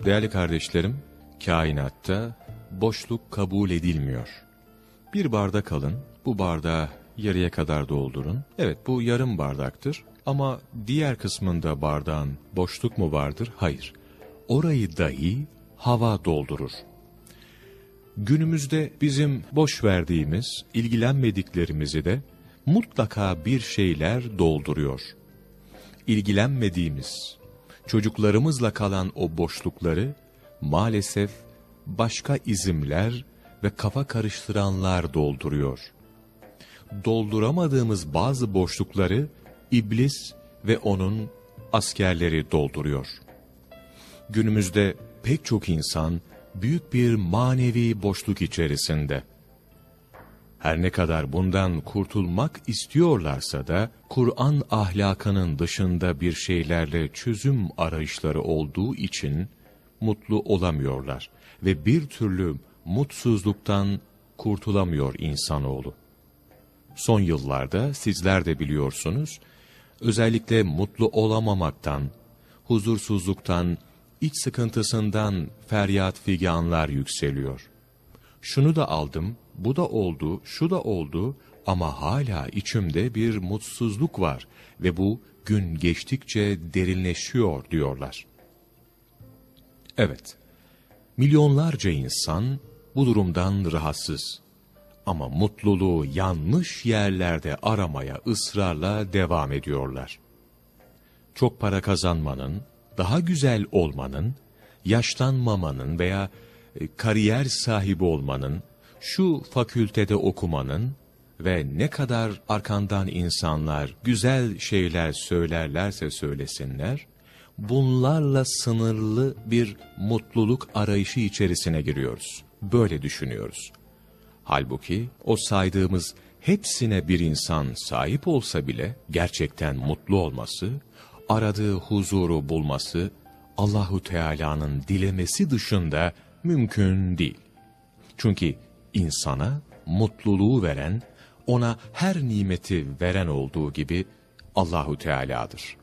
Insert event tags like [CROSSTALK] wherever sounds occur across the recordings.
Değerli kardeşlerim, kainatta boşluk kabul edilmiyor. Bir bardak alın, bu bardağı yarıya kadar doldurun. Evet bu yarım bardaktır ama diğer kısmında bardağın boşluk mu vardır? Hayır. Orayı dahi hava doldurur. Günümüzde bizim boş verdiğimiz, ilgilenmediklerimizi de mutlaka bir şeyler dolduruyor. İlgilenmediğimiz, çocuklarımızla kalan o boşlukları maalesef başka izimler ve kafa karıştıranlar dolduruyor. Dolduramadığımız bazı boşlukları iblis ve onun askerleri dolduruyor. Günümüzde pek çok insan büyük bir manevi boşluk içerisinde. Her ne kadar bundan kurtulmak istiyorlarsa da Kur'an ahlakının dışında bir şeylerle çözüm arayışları olduğu için mutlu olamıyorlar ve bir türlü mutsuzluktan kurtulamıyor insanoğlu. Son yıllarda sizler de biliyorsunuz, özellikle mutlu olamamaktan, huzursuzluktan, iç sıkıntısından feryat figanlar yükseliyor. Şunu da aldım, bu da oldu, şu da oldu ama hala içimde bir mutsuzluk var ve bu gün geçtikçe derinleşiyor diyorlar. Evet, milyonlarca insan bu durumdan rahatsız. Ama mutluluğu yanlış yerlerde aramaya ısrarla devam ediyorlar. Çok para kazanmanın, daha güzel olmanın, yaşlanmamanın veya kariyer sahibi olmanın, şu fakültede okumanın ve ne kadar arkandan insanlar güzel şeyler söylerlerse söylesinler, bunlarla sınırlı bir mutluluk arayışı içerisine giriyoruz. Böyle düşünüyoruz. Halbuki o saydığımız hepsine bir insan sahip olsa bile gerçekten mutlu olması, aradığı huzuru bulması Allahu Teala'nın dilemesi dışında mümkün değil. Çünkü insana mutluluğu veren, ona her nimeti veren olduğu gibi Allahu Teala'dır.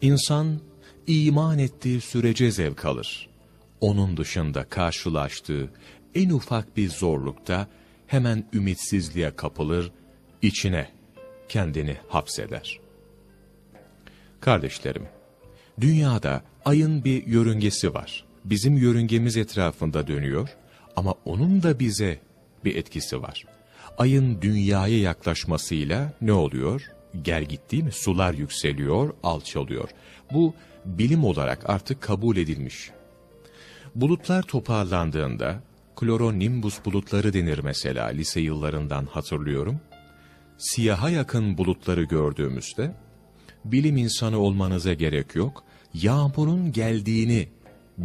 İnsan iman ettiği sürece zevk alır. Onun dışında karşılaştığı en ufak bir zorlukta hemen ümitsizliğe kapılır, içine kendini hapseder. Kardeşlerim, dünyada ayın bir yörüngesi var. Bizim yörüngemiz etrafında dönüyor ama onun da bize bir etkisi var. Ayın dünyaya yaklaşmasıyla ne oluyor? Gel gitti mi? Sular yükseliyor, alçalıyor. Bu bilim olarak artık kabul edilmiş. Bulutlar toparlandığında, kloronimbus bulutları denir mesela lise yıllarından hatırlıyorum. Siyaha yakın bulutları gördüğümüzde, bilim insanı olmanıza gerek yok, yağmurun geldiğini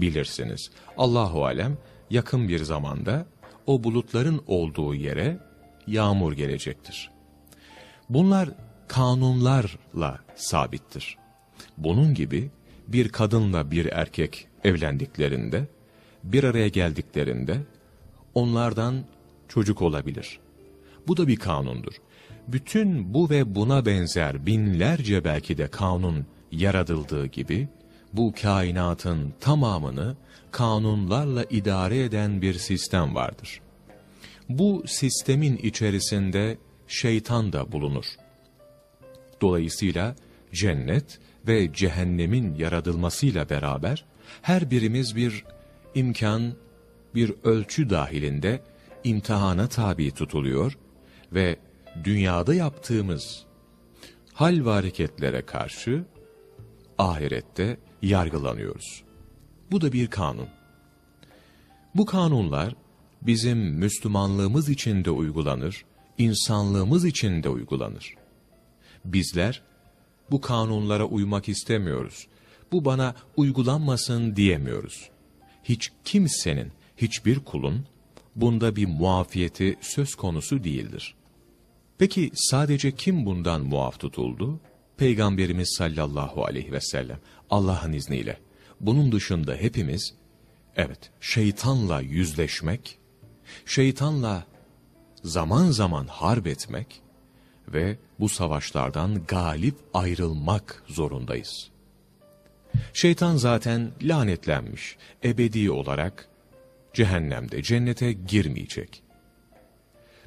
bilirsiniz. Allahu alem yakın bir zamanda o bulutların olduğu yere yağmur gelecektir. Bunlar kanunlarla sabittir. Bunun gibi bir kadınla bir erkek evlendiklerinde, bir araya geldiklerinde onlardan çocuk olabilir. Bu da bir kanundur. Bütün bu ve buna benzer binlerce belki de kanun yaratıldığı gibi, bu kainatın tamamını kanunlarla idare eden bir sistem vardır. Bu sistemin içerisinde şeytan da bulunur. Dolayısıyla cennet ve cehennemin yaratılmasıyla beraber her birimiz bir imkan, bir ölçü dahilinde imtihana tabi tutuluyor ve dünyada yaptığımız hal ve hareketlere karşı ahirette yargılanıyoruz. Bu da bir kanun. Bu kanunlar bizim Müslümanlığımız için de uygulanır, insanlığımız için de uygulanır. Bizler bu kanunlara uymak istemiyoruz. Bu bana uygulanmasın diyemiyoruz. Hiç kimsenin, hiçbir kulun bunda bir muafiyeti söz konusu değildir. Peki sadece kim bundan muaf tutuldu? Peygamberimiz sallallahu aleyhi ve sellem Allah'ın izniyle. Bunun dışında hepimiz evet şeytanla yüzleşmek, şeytanla zaman zaman harp etmek ve bu savaşlardan galip ayrılmak zorundayız. Şeytan zaten lanetlenmiş, ebedi olarak cehennemde, cennete girmeyecek.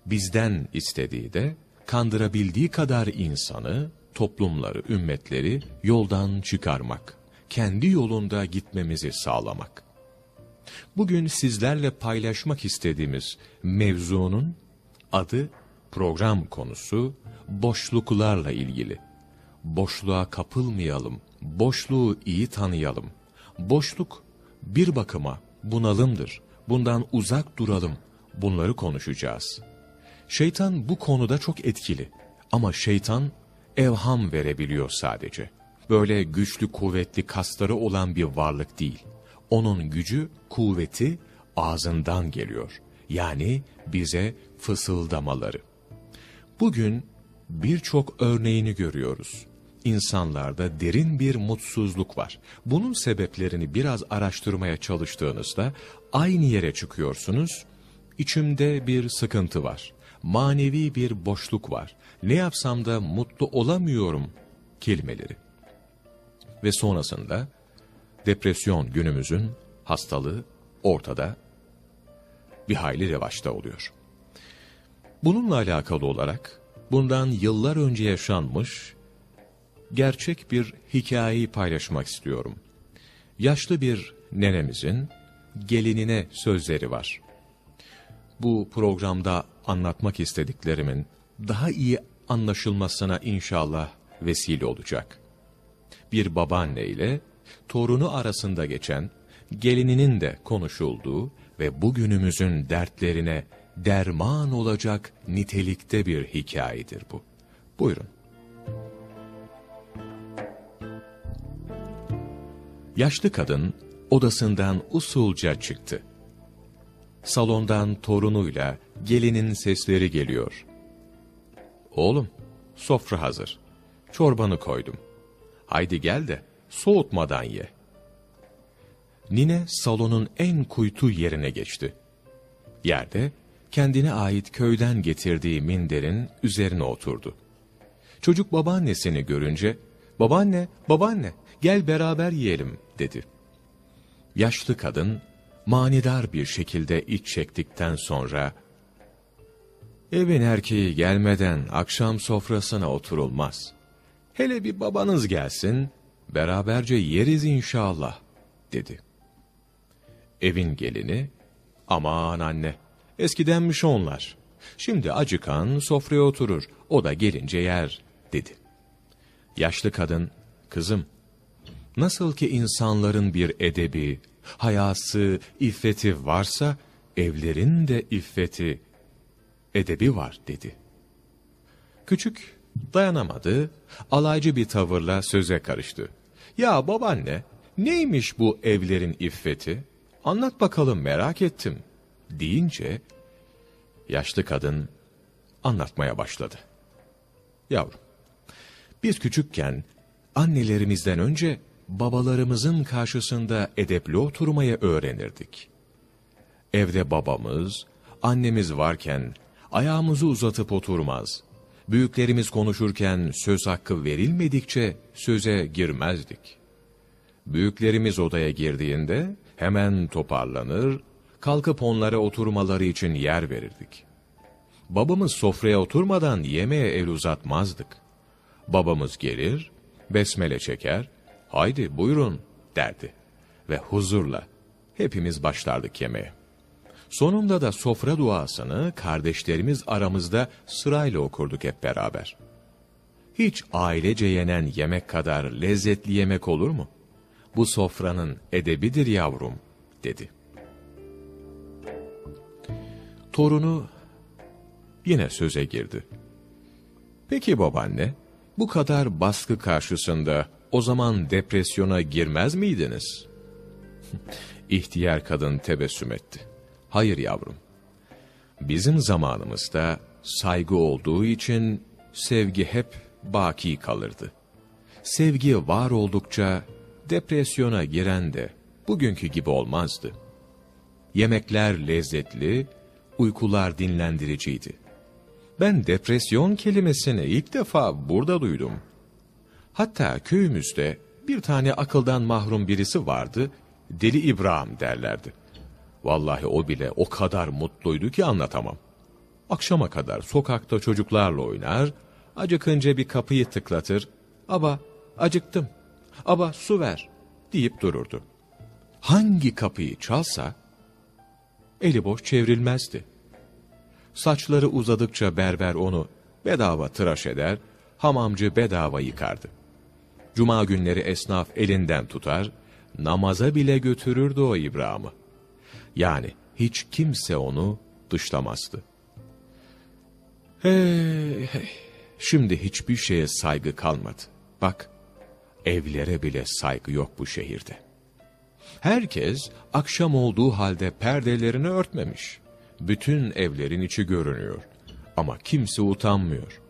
Bizden istediği de kandırabildiği kadar insanı, toplumları, ümmetleri yoldan çıkarmak, kendi yolunda gitmemizi sağlamak. Bugün sizlerle paylaşmak istediğimiz mevzunun adı program konusu boşluklarla ilgili. Boşluğa kapılmayalım, boşluğu iyi tanıyalım. Boşluk bir bakıma bunalımdır. Bundan uzak duralım. Bunları konuşacağız. Şeytan bu konuda çok etkili. Ama şeytan evham verebiliyor sadece. Böyle güçlü kuvvetli kasları olan bir varlık değil. Onun gücü, kuvveti ağzından geliyor. Yani bize fısıldamaları. Bugün birçok örneğini görüyoruz. İnsanlarda derin bir mutsuzluk var. Bunun sebeplerini biraz araştırmaya çalıştığınızda aynı yere çıkıyorsunuz. İçimde bir sıkıntı var. Manevi bir boşluk var. Ne yapsam da mutlu olamıyorum kelimeleri. Ve sonrasında depresyon günümüzün hastalığı ortada bir hayli revaçta oluyor. Bununla alakalı olarak bundan yıllar önce yaşanmış gerçek bir hikayeyi paylaşmak istiyorum. Yaşlı bir nenemizin gelinine sözleri var. Bu programda anlatmak istediklerimin daha iyi anlaşılmasına inşallah vesile olacak. Bir babaanne ile torunu arasında geçen, gelininin de konuşulduğu ve bugünümüzün dertlerine derman olacak nitelikte bir hikayedir bu. Buyurun. Yaşlı kadın odasından usulca çıktı. Salondan torunuyla gelinin sesleri geliyor. Oğlum, sofra hazır. Çorbanı koydum. Haydi gel de soğutmadan ye. Nine salonun en kuytu yerine geçti. Yerde kendine ait köyden getirdiği minderin üzerine oturdu. Çocuk babaannesini görünce, babaanne, babaanne gel beraber yiyelim dedi. Yaşlı kadın manidar bir şekilde iç çektikten sonra, evin erkeği gelmeden akşam sofrasına oturulmaz. Hele bir babanız gelsin, beraberce yeriz inşallah, dedi. Evin gelini, aman anne, eskidenmiş onlar. Şimdi acıkan sofraya oturur, o da gelince yer, dedi. Yaşlı kadın, kızım, nasıl ki insanların bir edebi, hayası, iffeti varsa, evlerin de iffeti, edebi var, dedi. Küçük dayanamadı, alaycı bir tavırla söze karıştı. Ya babaanne, neymiş bu evlerin iffeti? Anlat bakalım merak ettim deyince yaşlı kadın anlatmaya başladı. Yavrum, biz küçükken annelerimizden önce babalarımızın karşısında edepli oturmayı öğrenirdik. Evde babamız, annemiz varken ayağımızı uzatıp oturmaz. Büyüklerimiz konuşurken söz hakkı verilmedikçe söze girmezdik. Büyüklerimiz odaya girdiğinde hemen toparlanır, kalkıp onlara oturmaları için yer verirdik. Babamız sofraya oturmadan yemeğe el uzatmazdık. Babamız gelir, besmele çeker, haydi buyurun derdi ve huzurla hepimiz başlardık yemeğe. Sonunda da sofra duasını kardeşlerimiz aramızda sırayla okurduk hep beraber. Hiç ailece yenen yemek kadar lezzetli yemek olur mu? Bu sofranın edebidir yavrum, dedi. Torunu yine söze girdi. Peki babaanne, bu kadar baskı karşısında o zaman depresyona girmez miydiniz? [LAUGHS] İhtiyar kadın tebessüm etti. Hayır yavrum. Bizim zamanımızda saygı olduğu için sevgi hep baki kalırdı. Sevgi var oldukça depresyona giren de bugünkü gibi olmazdı. Yemekler lezzetli, uykular dinlendiriciydi. Ben depresyon kelimesini ilk defa burada duydum. Hatta köyümüzde bir tane akıldan mahrum birisi vardı, Deli İbrahim derlerdi. Vallahi o bile o kadar mutluydu ki anlatamam. Akşama kadar sokakta çocuklarla oynar, acıkınca bir kapıyı tıklatır, ''Aba, acıktım, aba su ver.'' deyip dururdu. Hangi kapıyı çalsa, eli boş çevrilmezdi. Saçları uzadıkça berber onu bedava tıraş eder, hamamcı bedava yıkardı. Cuma günleri esnaf elinden tutar, namaza bile götürürdü o İbrahim'i. Yani hiç kimse onu dışlamazdı. Hey, hey, şimdi hiçbir şeye saygı kalmadı. Bak, evlere bile saygı yok bu şehirde. Herkes akşam olduğu halde perdelerini örtmemiş. Bütün evlerin içi görünüyor. Ama kimse utanmıyor.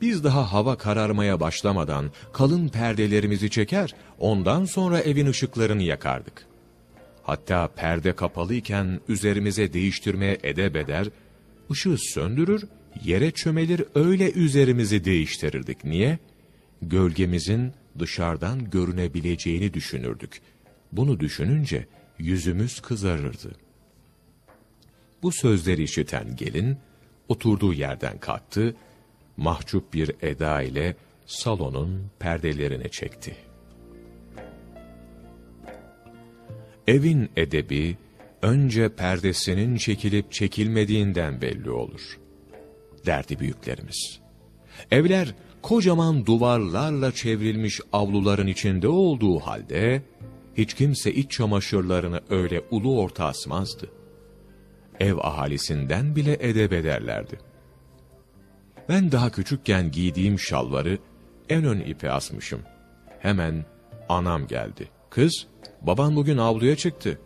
Biz daha hava kararmaya başlamadan kalın perdelerimizi çeker, ondan sonra evin ışıklarını yakardık. Hatta perde kapalıyken üzerimize değiştirmeye edeb eder, ışığı söndürür, yere çömelir öyle üzerimizi değiştirirdik. Niye? Gölgemizin dışarıdan görünebileceğini düşünürdük. Bunu düşününce yüzümüz kızarırdı. Bu sözleri işiten gelin, oturduğu yerden kalktı, mahcup bir eda ile salonun perdelerini çekti. Evin edebi, önce perdesinin çekilip çekilmediğinden belli olur. Derdi büyüklerimiz. Evler, kocaman duvarlarla çevrilmiş avluların içinde olduğu halde, hiç kimse iç çamaşırlarını öyle ulu orta asmazdı. Ev ahalisinden bile edep ederlerdi. Ben daha küçükken giydiğim şalvarı en ön ipe asmışım. Hemen anam geldi. Kız, baban bugün avluya çıktı.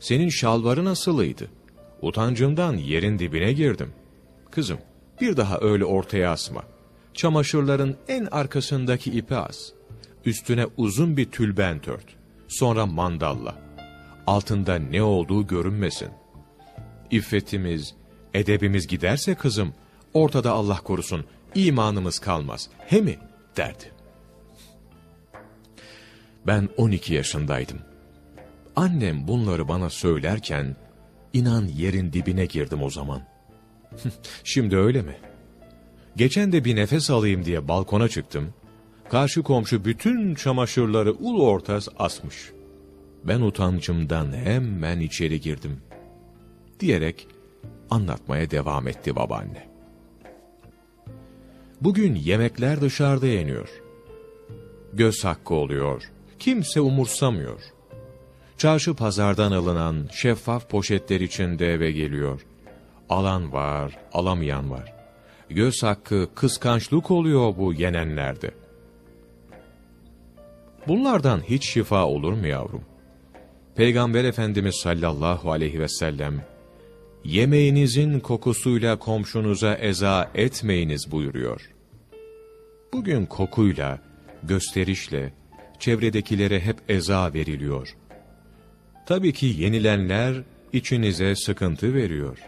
Senin şalvarı nasılıydı? Utancımdan yerin dibine girdim. Kızım, bir daha öyle ortaya asma. Çamaşırların en arkasındaki ipi as. Üstüne uzun bir tülbent ört. Sonra mandalla. Altında ne olduğu görünmesin. İffetimiz, edebimiz giderse kızım, ortada Allah korusun, imanımız kalmaz. He mi? derdi. Ben 12 yaşındaydım. Annem bunları bana söylerken, inan yerin dibine girdim o zaman. [LAUGHS] Şimdi öyle mi? Geçen de bir nefes alayım diye balkona çıktım. Karşı komşu bütün çamaşırları ulu ortaz asmış. Ben utancımdan hemen içeri girdim. Diyerek anlatmaya devam etti babaanne. Bugün yemekler dışarıda yeniyor. Göz hakkı oluyor. Kimse umursamıyor. Çarşı pazardan alınan şeffaf poşetler içinde eve geliyor. Alan var, alamayan var. Göz hakkı, kıskançlık oluyor bu yenenlerde. Bunlardan hiç şifa olur mu yavrum? Peygamber Efendimiz sallallahu aleyhi ve sellem, yemeğinizin kokusuyla komşunuza eza etmeyiniz buyuruyor. Bugün kokuyla, gösterişle, çevredekilere hep eza veriliyor. Tabii ki yenilenler içinize sıkıntı veriyor.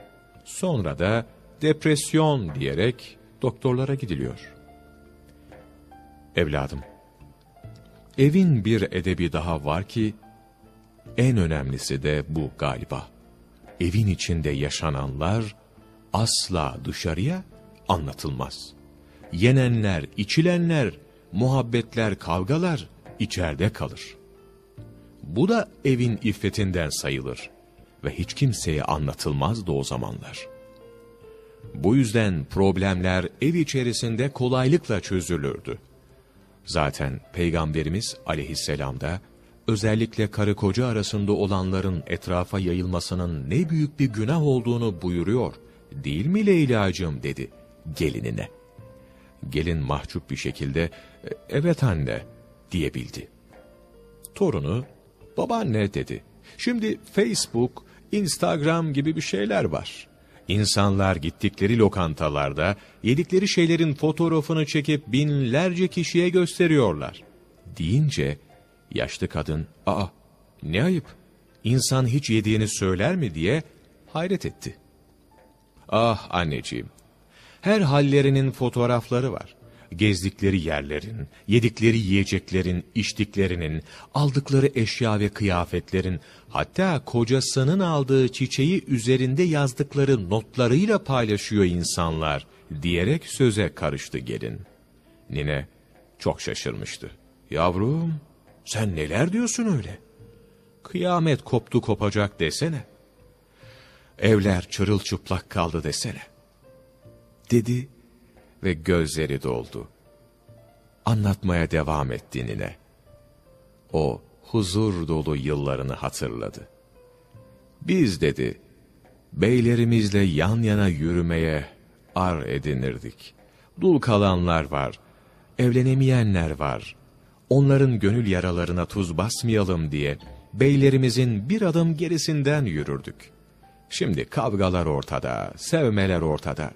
Sonra da depresyon diyerek doktorlara gidiliyor. Evladım, evin bir edebi daha var ki, en önemlisi de bu galiba. Evin içinde yaşananlar asla dışarıya anlatılmaz. Yenenler, içilenler, muhabbetler, kavgalar içeride kalır. Bu da evin iffetinden sayılır ve hiç kimseye anlatılmazdı o zamanlar. Bu yüzden problemler ev içerisinde kolaylıkla çözülürdü. Zaten Peygamberimiz aleyhisselam da özellikle karı koca arasında olanların etrafa yayılmasının ne büyük bir günah olduğunu buyuruyor. Değil mi Leyla'cığım dedi gelinine. Gelin mahcup bir şekilde e, evet anne diyebildi. Torunu babaanne dedi. Şimdi Facebook, Instagram gibi bir şeyler var. İnsanlar gittikleri lokantalarda yedikleri şeylerin fotoğrafını çekip binlerce kişiye gösteriyorlar. Deyince yaşlı kadın, ''Aa ne ayıp, insan hiç yediğini söyler mi?'' diye hayret etti. ''Ah anneciğim, her hallerinin fotoğrafları var. Gezdikleri yerlerin, yedikleri yiyeceklerin, içtiklerinin, aldıkları eşya ve kıyafetlerin, hatta kocasının aldığı çiçeği üzerinde yazdıkları notlarıyla paylaşıyor insanlar, diyerek söze karıştı gelin. Nine çok şaşırmıştı. Yavrum, sen neler diyorsun öyle? Kıyamet koptu kopacak desene. Evler çırılçıplak kaldı desene. Dedi ve gözleri doldu. Anlatmaya devam etti nine. O huzur dolu yıllarını hatırladı. Biz dedi, beylerimizle yan yana yürümeye ar edinirdik. Dul kalanlar var, evlenemeyenler var. Onların gönül yaralarına tuz basmayalım diye beylerimizin bir adım gerisinden yürürdük. Şimdi kavgalar ortada, sevmeler ortada.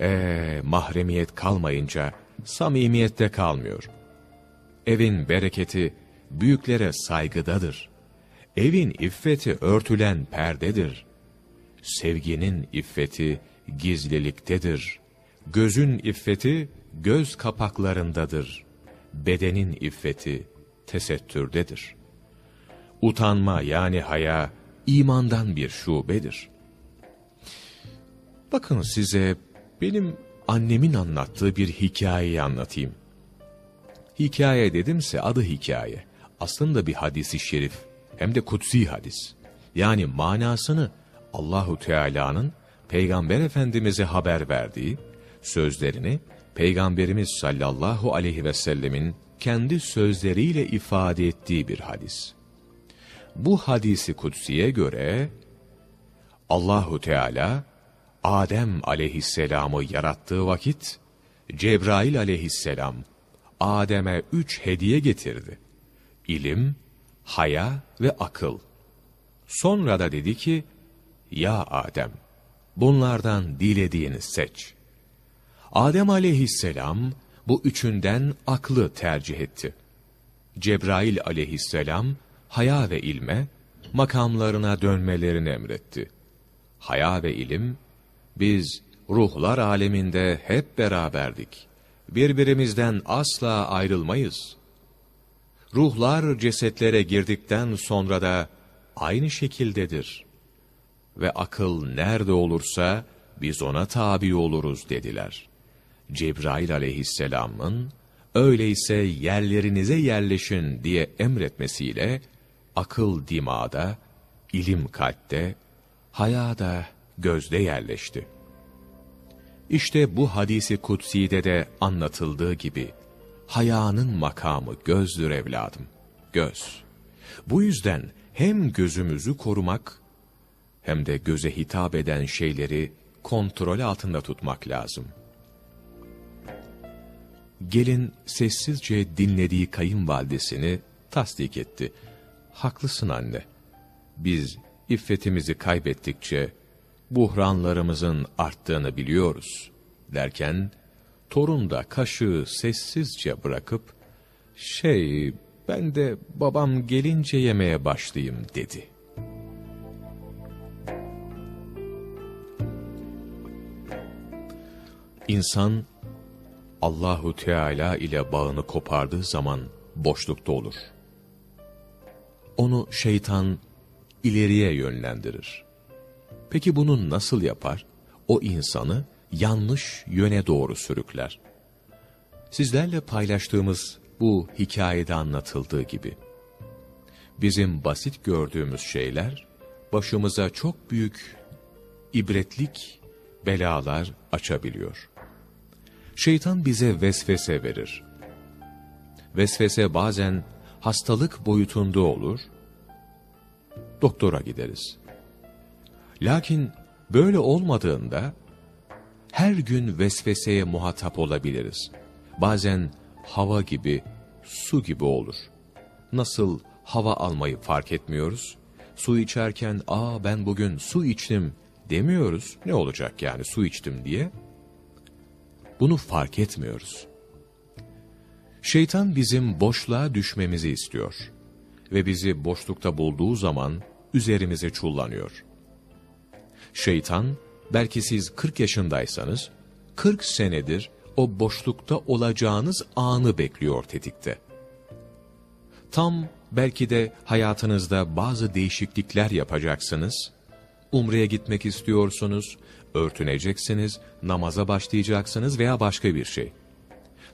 Ee, mahremiyet kalmayınca samimiyet de kalmıyor. Evin bereketi büyüklere saygıdadır. Evin iffeti örtülen perdedir. Sevginin iffeti gizliliktedir. Gözün iffeti göz kapaklarındadır. Bedenin iffeti tesettürdedir. Utanma yani haya imandan bir şubedir. Bakın size benim annemin anlattığı bir hikayeyi anlatayım. Hikaye dedimse adı hikaye. Aslında bir hadisi şerif hem de kutsi hadis. Yani manasını Allahu Teala'nın Peygamber Efendimiz'e haber verdiği sözlerini Peygamberimiz sallallahu aleyhi ve sellemin kendi sözleriyle ifade ettiği bir hadis. Bu hadisi kutsiye göre Allahu Teala Adem aleyhisselamı yarattığı vakit Cebrail aleyhisselam Adem'e üç hediye getirdi. İlim, haya ve akıl. Sonra da dedi ki, Ya Adem, bunlardan dilediğini seç. Adem aleyhisselam bu üçünden aklı tercih etti. Cebrail aleyhisselam haya ve ilme makamlarına dönmelerini emretti. Haya ve ilim, biz ruhlar aleminde hep beraberdik. Birbirimizden asla ayrılmayız. Ruhlar cesetlere girdikten sonra da aynı şekildedir. Ve akıl nerede olursa biz ona tabi oluruz dediler. Cebrail aleyhisselamın öyleyse yerlerinize yerleşin diye emretmesiyle akıl dimada, ilim kalpte, hayada, gözde yerleşti. İşte bu hadisi kutsi'de de anlatıldığı gibi, hayanın makamı gözdür evladım, göz. Bu yüzden hem gözümüzü korumak, hem de göze hitap eden şeyleri kontrol altında tutmak lazım. Gelin sessizce dinlediği kayınvalidesini tasdik etti. Haklısın anne. Biz iffetimizi kaybettikçe buhranlarımızın arttığını biliyoruz. Derken torun da kaşığı sessizce bırakıp şey ben de babam gelince yemeye başlayayım dedi. İnsan Allahu Teala ile bağını kopardığı zaman boşlukta olur. Onu şeytan ileriye yönlendirir. Peki bunu nasıl yapar? O insanı yanlış yöne doğru sürükler. Sizlerle paylaştığımız bu hikayede anlatıldığı gibi, bizim basit gördüğümüz şeyler, başımıza çok büyük ibretlik, belalar açabiliyor. Şeytan bize vesvese verir. Vesvese bazen hastalık boyutunda olur, doktora gideriz. Lakin böyle olmadığında her gün vesveseye muhatap olabiliriz. Bazen hava gibi, su gibi olur. Nasıl hava almayı fark etmiyoruz? Su içerken, aa ben bugün su içtim demiyoruz. Ne olacak yani su içtim diye? Bunu fark etmiyoruz. Şeytan bizim boşluğa düşmemizi istiyor. Ve bizi boşlukta bulduğu zaman üzerimize çullanıyor. Şeytan, belki siz 40 yaşındaysanız, 40 senedir o boşlukta olacağınız anı bekliyor tetikte. Tam belki de hayatınızda bazı değişiklikler yapacaksınız. Umre'ye gitmek istiyorsunuz, örtüneceksiniz, namaza başlayacaksınız veya başka bir şey.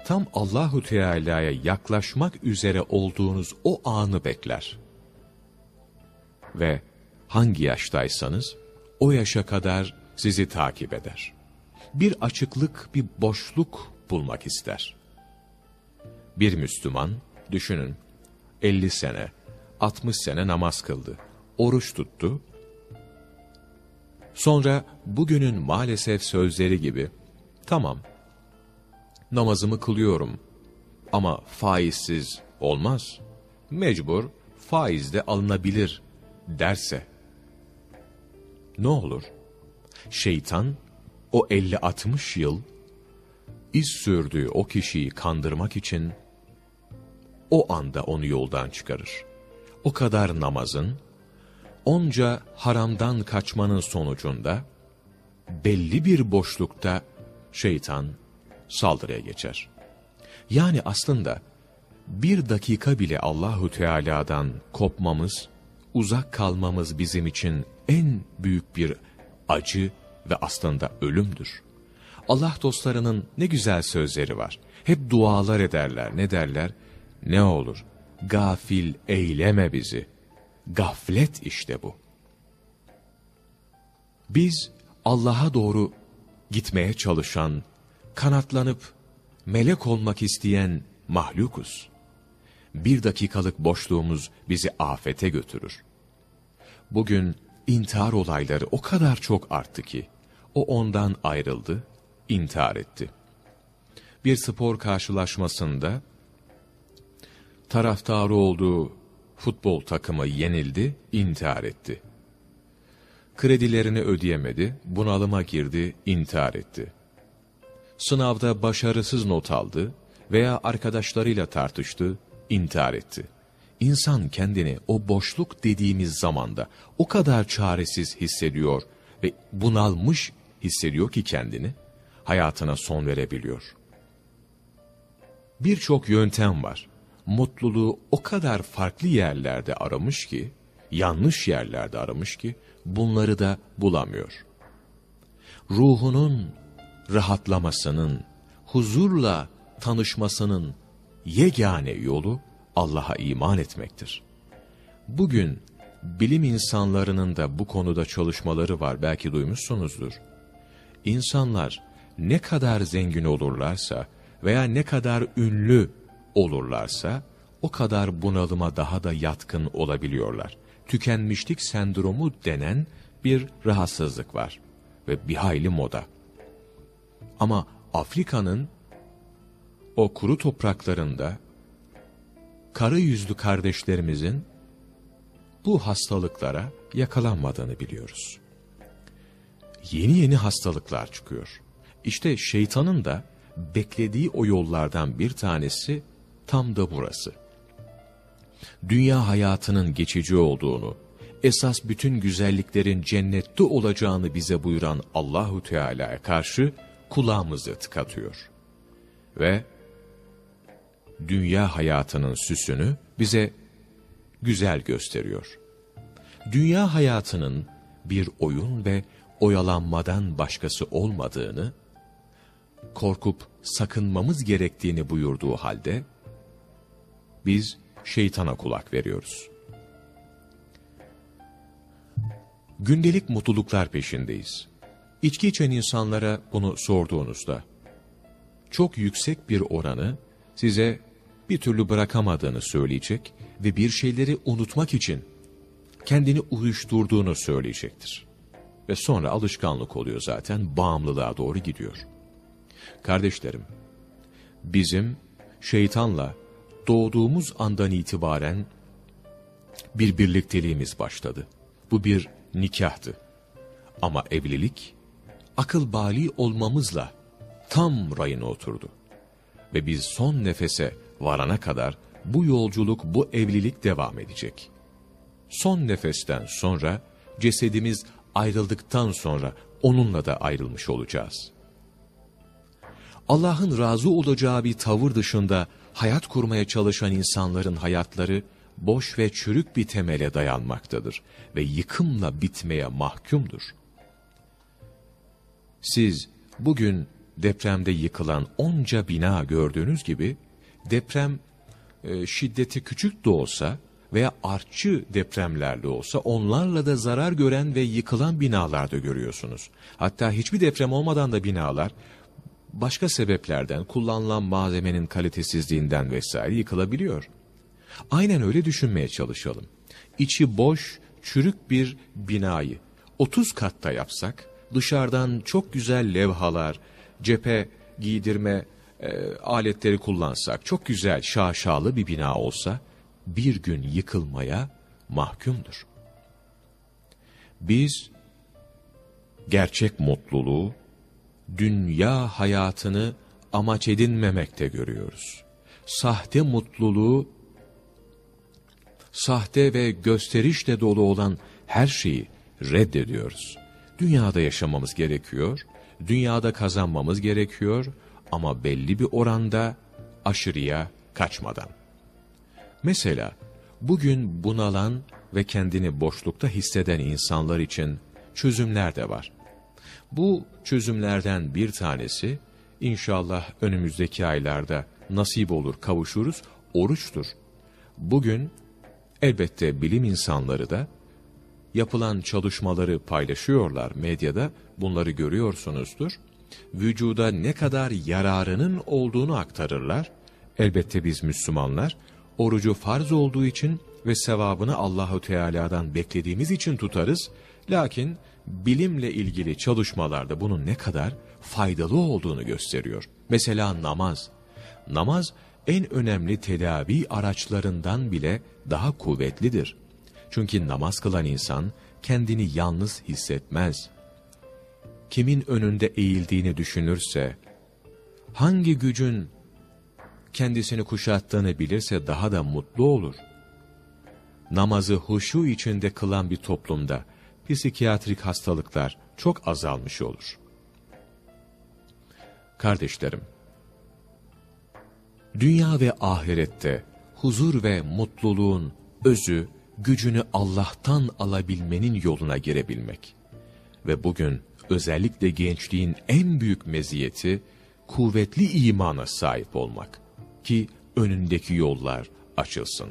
Tam Allahu Teala'ya yaklaşmak üzere olduğunuz o anı bekler. Ve hangi yaştaysanız o yaşa kadar sizi takip eder. Bir açıklık, bir boşluk bulmak ister. Bir Müslüman, düşünün, 50 sene, 60 sene namaz kıldı, oruç tuttu. Sonra bugünün maalesef sözleri gibi, tamam, namazımı kılıyorum ama faizsiz olmaz, mecbur faizde alınabilir derse, ne olur? Şeytan o 50-60 yıl iz sürdüğü o kişiyi kandırmak için o anda onu yoldan çıkarır. O kadar namazın, onca haramdan kaçmanın sonucunda belli bir boşlukta şeytan saldırıya geçer. Yani aslında bir dakika bile Allahu Teala'dan kopmamız, uzak kalmamız bizim için en büyük bir acı ve aslında ölümdür. Allah dostlarının ne güzel sözleri var. Hep dualar ederler. Ne derler? Ne olur? Gafil eyleme bizi. Gaflet işte bu. Biz Allah'a doğru gitmeye çalışan, kanatlanıp melek olmak isteyen mahlukuz. Bir dakikalık boşluğumuz bizi afete götürür. Bugün intihar olayları o kadar çok arttı ki, o ondan ayrıldı, intihar etti. Bir spor karşılaşmasında, taraftarı olduğu futbol takımı yenildi, intihar etti. Kredilerini ödeyemedi, bunalıma girdi, intihar etti. Sınavda başarısız not aldı veya arkadaşlarıyla tartıştı, intihar etti. İnsan kendini o boşluk dediğimiz zamanda o kadar çaresiz hissediyor ve bunalmış hissediyor ki kendini, hayatına son verebiliyor. Birçok yöntem var. Mutluluğu o kadar farklı yerlerde aramış ki, yanlış yerlerde aramış ki, bunları da bulamıyor. Ruhunun rahatlamasının, huzurla tanışmasının yegane yolu, Allah'a iman etmektir. Bugün bilim insanlarının da bu konuda çalışmaları var belki duymuşsunuzdur. İnsanlar ne kadar zengin olurlarsa veya ne kadar ünlü olurlarsa o kadar bunalıma daha da yatkın olabiliyorlar. Tükenmişlik sendromu denen bir rahatsızlık var ve bir hayli moda. Ama Afrika'nın o kuru topraklarında karı yüzlü kardeşlerimizin bu hastalıklara yakalanmadığını biliyoruz. Yeni yeni hastalıklar çıkıyor. İşte şeytanın da beklediği o yollardan bir tanesi tam da burası. Dünya hayatının geçici olduğunu, esas bütün güzelliklerin cennette olacağını bize buyuran Allahu Teala'ya karşı kulağımızı tıkatıyor. Ve dünya hayatının süsünü bize güzel gösteriyor. Dünya hayatının bir oyun ve oyalanmadan başkası olmadığını, korkup sakınmamız gerektiğini buyurduğu halde, biz şeytana kulak veriyoruz. Gündelik mutluluklar peşindeyiz. İçki içen insanlara bunu sorduğunuzda, çok yüksek bir oranı size bir türlü bırakamadığını söyleyecek ve bir şeyleri unutmak için kendini uyuşturduğunu söyleyecektir. Ve sonra alışkanlık oluyor zaten, bağımlılığa doğru gidiyor. Kardeşlerim, bizim şeytanla doğduğumuz andan itibaren bir birlikteliğimiz başladı. Bu bir nikahtı. Ama evlilik, akıl bali olmamızla tam rayına oturdu. Ve biz son nefese varana kadar bu yolculuk, bu evlilik devam edecek. Son nefesten sonra cesedimiz ayrıldıktan sonra onunla da ayrılmış olacağız. Allah'ın razı olacağı bir tavır dışında hayat kurmaya çalışan insanların hayatları boş ve çürük bir temele dayanmaktadır ve yıkımla bitmeye mahkumdur. Siz bugün depremde yıkılan onca bina gördüğünüz gibi deprem e, şiddeti küçük de olsa veya artçı depremlerle olsa onlarla da zarar gören ve yıkılan binalarda görüyorsunuz. Hatta hiçbir deprem olmadan da binalar başka sebeplerden kullanılan malzemenin kalitesizliğinden vesaire yıkılabiliyor. Aynen öyle düşünmeye çalışalım. İçi boş, çürük bir binayı 30 katta yapsak, dışarıdan çok güzel levhalar, cephe giydirme e, aletleri kullansak, çok güzel şaşalı bir bina olsa, bir gün yıkılmaya mahkumdur. Biz gerçek mutluluğu, dünya hayatını amaç edinmemekte görüyoruz. Sahte mutluluğu, sahte ve gösterişle dolu olan her şeyi reddediyoruz. Dünyada yaşamamız gerekiyor, dünyada kazanmamız gerekiyor ama belli bir oranda aşırıya kaçmadan. Mesela bugün bunalan ve kendini boşlukta hisseden insanlar için çözümler de var. Bu çözümlerden bir tanesi inşallah önümüzdeki aylarda nasip olur kavuşuruz oruçtur. Bugün elbette bilim insanları da yapılan çalışmaları paylaşıyorlar medyada bunları görüyorsunuzdur. Vücuda ne kadar yararının olduğunu aktarırlar. Elbette biz Müslümanlar orucu farz olduğu için ve sevabını Allahu Teala'dan beklediğimiz için tutarız. Lakin bilimle ilgili çalışmalarda bunun ne kadar faydalı olduğunu gösteriyor. Mesela namaz. Namaz en önemli tedavi araçlarından bile daha kuvvetlidir. Çünkü namaz kılan insan kendini yalnız hissetmez. Kimin önünde eğildiğini düşünürse, hangi gücün kendisini kuşattığını bilirse daha da mutlu olur. Namazı huşu içinde kılan bir toplumda psikiyatrik hastalıklar çok azalmış olur. Kardeşlerim, dünya ve ahirette huzur ve mutluluğun özü, gücünü Allah'tan alabilmenin yoluna girebilmek. Ve bugün özellikle gençliğin en büyük meziyeti, kuvvetli imana sahip olmak ki önündeki yollar açılsın.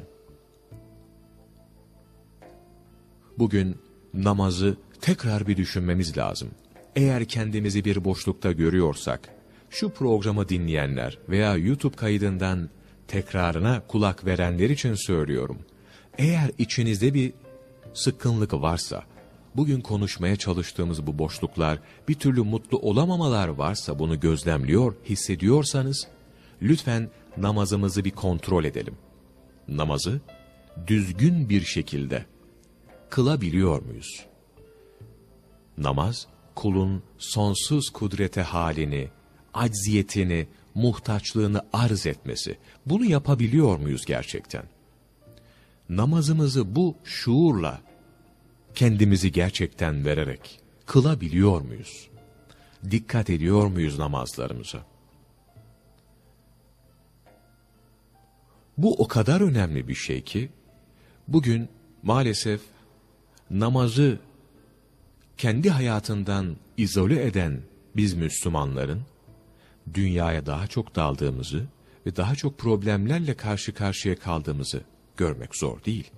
Bugün namazı tekrar bir düşünmemiz lazım. Eğer kendimizi bir boşlukta görüyorsak, şu programı dinleyenler veya YouTube kaydından tekrarına kulak verenler için söylüyorum. Eğer içinizde bir sıkkınlık varsa, bugün konuşmaya çalıştığımız bu boşluklar, bir türlü mutlu olamamalar varsa bunu gözlemliyor, hissediyorsanız, lütfen namazımızı bir kontrol edelim. Namazı düzgün bir şekilde kılabiliyor muyuz? Namaz, kulun sonsuz kudrete halini, acziyetini, muhtaçlığını arz etmesi. Bunu yapabiliyor muyuz gerçekten? Namazımızı bu şuurla, kendimizi gerçekten vererek kılabiliyor muyuz? Dikkat ediyor muyuz namazlarımıza? Bu o kadar önemli bir şey ki, bugün maalesef namazı kendi hayatından izole eden biz Müslümanların, dünyaya daha çok daldığımızı ve daha çok problemlerle karşı karşıya kaldığımızı görmek zor değil.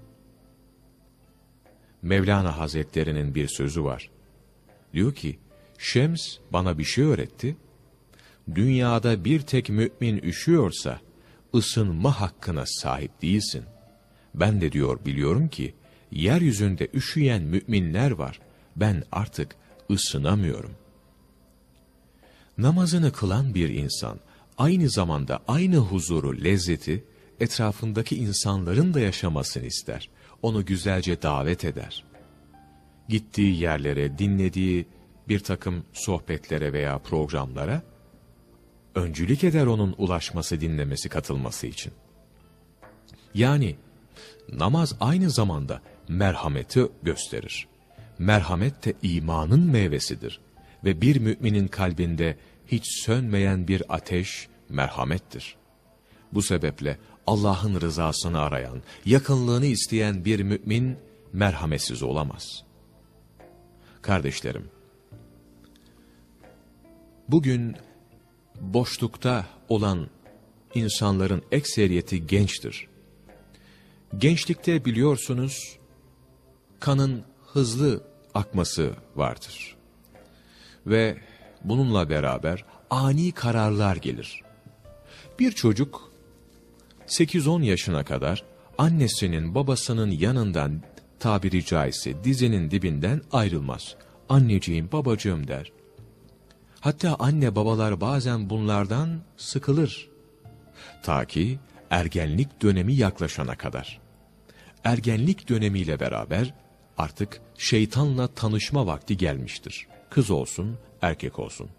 Mevlana Hazretlerinin bir sözü var. Diyor ki, Şems bana bir şey öğretti. Dünyada bir tek mümin üşüyorsa, ısınma hakkına sahip değilsin. Ben de diyor biliyorum ki, yeryüzünde üşüyen müminler var. Ben artık ısınamıyorum. Namazını kılan bir insan, aynı zamanda aynı huzuru, lezzeti, etrafındaki insanların da yaşamasını ister. Onu güzelce davet eder. Gittiği yerlere, dinlediği bir takım sohbetlere veya programlara, öncülük eder onun ulaşması, dinlemesi, katılması için. Yani namaz aynı zamanda merhameti gösterir. Merhamet de imanın meyvesidir ve bir müminin kalbinde hiç sönmeyen bir ateş merhamettir. Bu sebeple Allah'ın rızasını arayan, yakınlığını isteyen bir mümin merhametsiz olamaz. Kardeşlerim, bugün boşlukta olan insanların ekseriyeti gençtir. Gençlikte biliyorsunuz kanın hızlı akması vardır. Ve bununla beraber ani kararlar gelir. Bir çocuk 8-10 yaşına kadar annesinin babasının yanından tabiri caizse dizinin dibinden ayrılmaz. Anneciğim babacığım der. Hatta anne babalar bazen bunlardan sıkılır. Ta ki ergenlik dönemi yaklaşana kadar. Ergenlik dönemiyle beraber artık şeytanla tanışma vakti gelmiştir. Kız olsun, erkek olsun.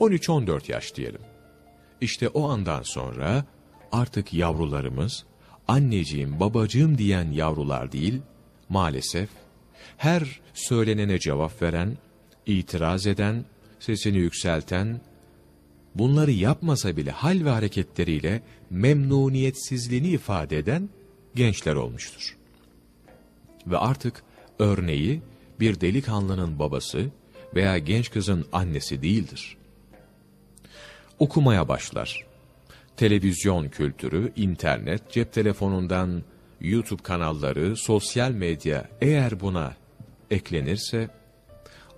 13-14 yaş diyelim. İşte o andan sonra artık yavrularımız anneciğim, babacığım diyen yavrular değil, maalesef her söylenene cevap veren, itiraz eden, sesini yükselten, bunları yapmasa bile hal ve hareketleriyle memnuniyetsizliğini ifade eden gençler olmuştur. Ve artık örneği bir delikanlının babası veya genç kızın annesi değildir. Okumaya başlar. Televizyon kültürü, internet, cep telefonundan YouTube kanalları, sosyal medya eğer buna eklenirse,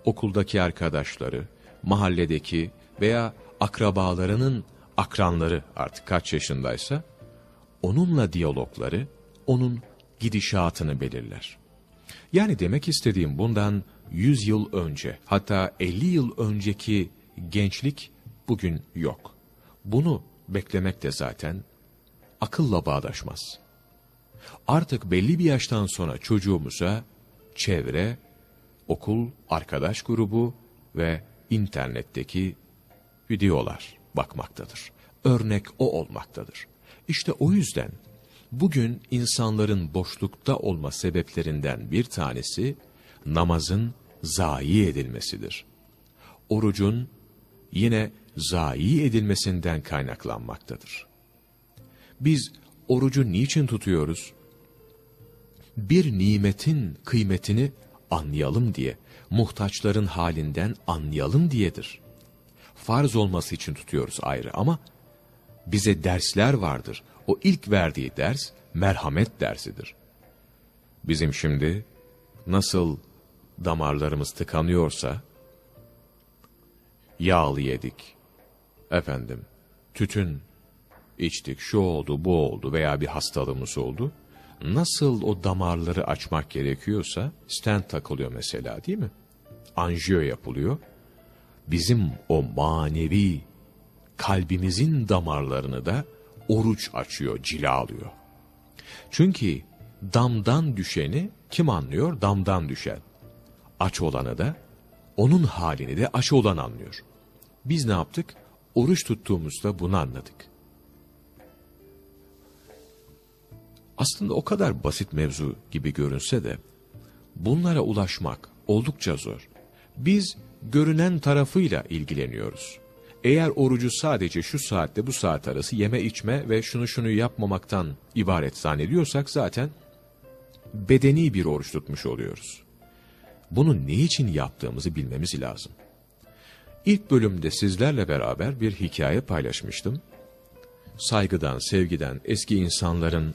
okuldaki arkadaşları, mahalledeki veya akrabalarının akranları artık kaç yaşındaysa, onunla diyalogları, onun gidişatını belirler. Yani demek istediğim bundan 100 yıl önce, hatta 50 yıl önceki gençlik bugün yok. Bunu beklemek de zaten akılla bağdaşmaz. Artık belli bir yaştan sonra çocuğumuza çevre, okul, arkadaş grubu ve internetteki videolar bakmaktadır. Örnek o olmaktadır. İşte o yüzden bugün insanların boşlukta olma sebeplerinden bir tanesi namazın zayi edilmesidir. Orucun yine zayi edilmesinden kaynaklanmaktadır. Biz orucu niçin tutuyoruz? Bir nimetin kıymetini anlayalım diye, muhtaçların halinden anlayalım diyedir. Farz olması için tutuyoruz ayrı ama bize dersler vardır. O ilk verdiği ders merhamet dersidir. Bizim şimdi nasıl damarlarımız tıkanıyorsa, yağlı yedik, efendim, tütün içtik, şu oldu, bu oldu veya bir hastalığımız oldu. Nasıl o damarları açmak gerekiyorsa, stent takılıyor mesela değil mi? Anjiyo yapılıyor. Bizim o manevi kalbimizin damarlarını da oruç açıyor, cilalıyor. Çünkü damdan düşeni kim anlıyor? Damdan düşen. Aç olanı da, onun halini de aç olan anlıyor. Biz ne yaptık? Oruç tuttuğumuzda bunu anladık. Aslında o kadar basit mevzu gibi görünse de, bunlara ulaşmak oldukça zor. Biz görünen tarafıyla ilgileniyoruz. Eğer orucu sadece şu saatte bu saat arası yeme içme ve şunu şunu yapmamaktan ibaret zannediyorsak zaten bedeni bir oruç tutmuş oluyoruz. Bunu ne için yaptığımızı bilmemiz lazım. İlk bölümde sizlerle beraber bir hikaye paylaşmıştım. Saygıdan, sevgiden, eski insanların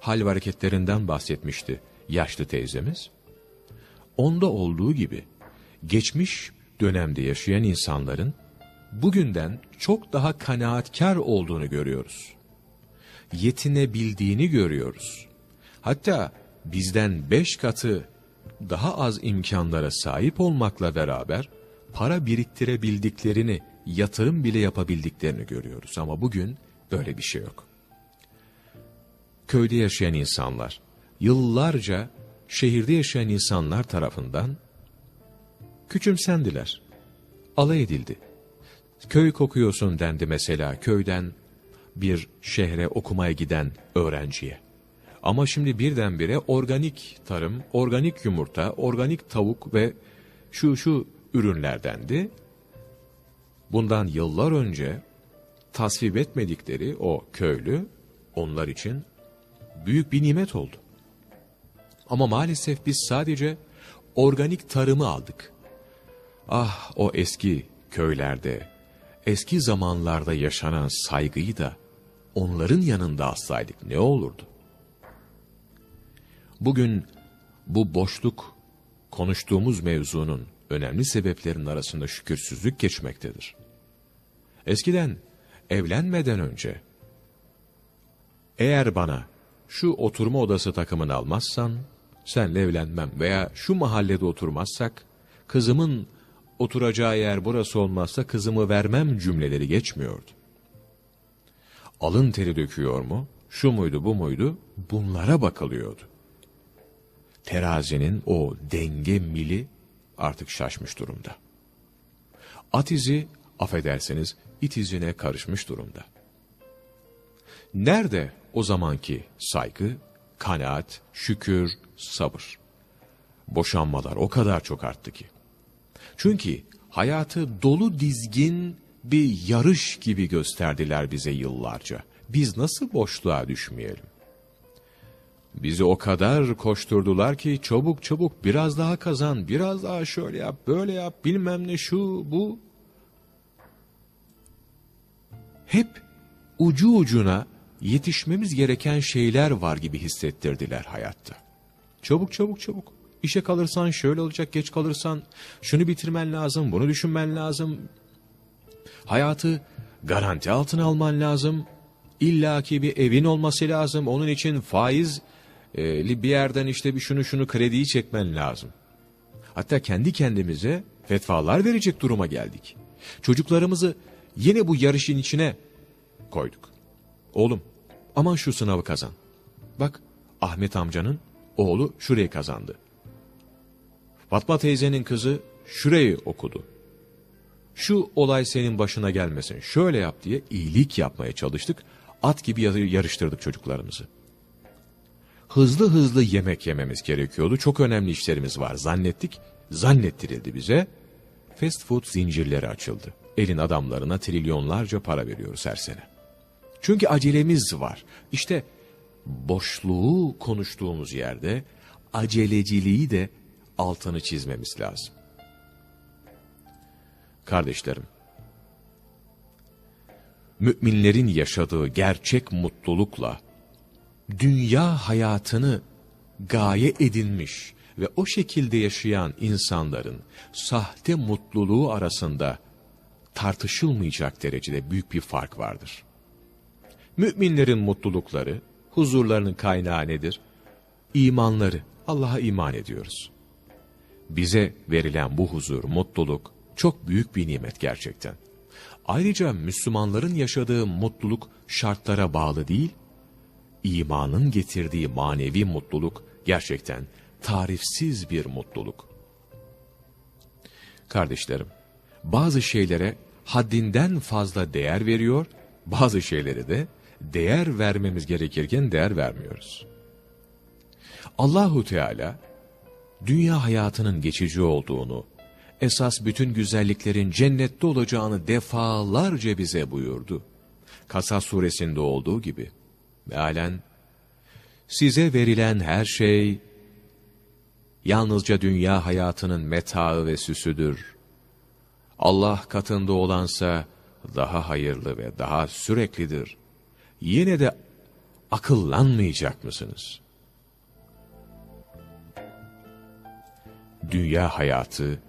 hal ve hareketlerinden bahsetmişti yaşlı teyzemiz. Onda olduğu gibi geçmiş dönemde yaşayan insanların bugünden çok daha kanaatkar olduğunu görüyoruz. Yetinebildiğini görüyoruz. Hatta bizden beş katı daha az imkanlara sahip olmakla beraber para biriktirebildiklerini, yatırım bile yapabildiklerini görüyoruz. Ama bugün böyle bir şey yok. Köyde yaşayan insanlar, yıllarca şehirde yaşayan insanlar tarafından küçümsendiler, alay edildi. Köy kokuyorsun dendi mesela köyden bir şehre okumaya giden öğrenciye. Ama şimdi birdenbire organik tarım, organik yumurta, organik tavuk ve şu şu ürünlerdendi. bundan yıllar önce tasvip etmedikleri o köylü onlar için büyük bir nimet oldu. Ama maalesef biz sadece organik tarımı aldık. Ah o eski köylerde, eski zamanlarda yaşanan saygıyı da onların yanında alsaydık ne olurdu? Bugün bu boşluk konuştuğumuz mevzunun önemli sebeplerinin arasında şükürsüzlük geçmektedir. Eskiden evlenmeden önce eğer bana şu oturma odası takımını almazsan senle evlenmem veya şu mahallede oturmazsak kızımın oturacağı yer burası olmazsa kızımı vermem cümleleri geçmiyordu. Alın teri döküyor mu? Şu muydu bu muydu? Bunlara bakılıyordu. Terazinin o denge mili artık şaşmış durumda. At izi, affederseniz, it izine karışmış durumda. Nerede o zamanki saygı, kanaat, şükür, sabır? Boşanmalar o kadar çok arttı ki. Çünkü hayatı dolu dizgin bir yarış gibi gösterdiler bize yıllarca. Biz nasıl boşluğa düşmeyelim? Bizi o kadar koşturdular ki çabuk çabuk biraz daha kazan, biraz daha şöyle yap, böyle yap, bilmem ne şu, bu. Hep ucu ucuna yetişmemiz gereken şeyler var gibi hissettirdiler hayatta. Çabuk çabuk çabuk. İşe kalırsan şöyle olacak, geç kalırsan şunu bitirmen lazım, bunu düşünmen lazım. Hayatı garanti altına alman lazım. İlla ki bir evin olması lazım. Onun için faiz e, bir yerden işte bir şunu şunu krediyi çekmen lazım. Hatta kendi kendimize fetvalar verecek duruma geldik. Çocuklarımızı yine bu yarışın içine koyduk. Oğlum aman şu sınavı kazan. Bak Ahmet amcanın oğlu şurayı kazandı. Fatma teyzenin kızı şurayı okudu. Şu olay senin başına gelmesin, şöyle yap diye iyilik yapmaya çalıştık. At gibi yarıştırdık çocuklarımızı. Hızlı hızlı yemek yememiz gerekiyordu. Çok önemli işlerimiz var zannettik. Zannettirildi bize. Fast food zincirleri açıldı. Elin adamlarına trilyonlarca para veriyoruz her sene. Çünkü acelemiz var. İşte boşluğu konuştuğumuz yerde aceleciliği de altını çizmemiz lazım. Kardeşlerim, müminlerin yaşadığı gerçek mutlulukla dünya hayatını gaye edinmiş ve o şekilde yaşayan insanların sahte mutluluğu arasında tartışılmayacak derecede büyük bir fark vardır. Müminlerin mutlulukları, huzurlarının kaynağı nedir? İmanları, Allah'a iman ediyoruz. Bize verilen bu huzur, mutluluk çok büyük bir nimet gerçekten. Ayrıca Müslümanların yaşadığı mutluluk şartlara bağlı değil, imanın getirdiği manevi mutluluk gerçekten tarifsiz bir mutluluk. Kardeşlerim, bazı şeylere haddinden fazla değer veriyor, bazı şeylere de değer vermemiz gerekirken değer vermiyoruz. Allahu Teala dünya hayatının geçici olduğunu, esas bütün güzelliklerin cennette olacağını defalarca bize buyurdu. Kasas suresinde olduğu gibi. Mealen, size verilen her şey, yalnızca dünya hayatının metaı ve süsüdür. Allah katında olansa daha hayırlı ve daha süreklidir. Yine de akıllanmayacak mısınız? Dünya hayatı,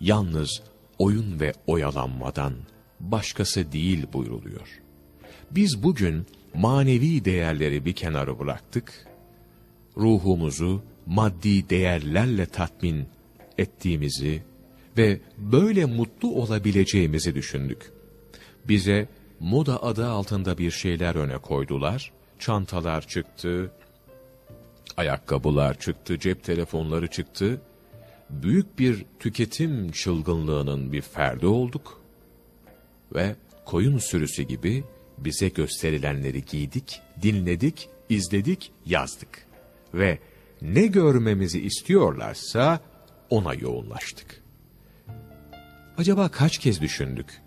yalnız oyun ve oyalanmadan başkası değil buyruluyor. Biz bugün manevi değerleri bir kenara bıraktık, ruhumuzu maddi değerlerle tatmin ettiğimizi ve böyle mutlu olabileceğimizi düşündük. Bize moda adı altında bir şeyler öne koydular, çantalar çıktı, ayakkabılar çıktı, cep telefonları çıktı, büyük bir tüketim çılgınlığının bir ferdi olduk ve koyun sürüsü gibi bize gösterilenleri giydik, dinledik, izledik, yazdık ve ne görmemizi istiyorlarsa ona yoğunlaştık. Acaba kaç kez düşündük?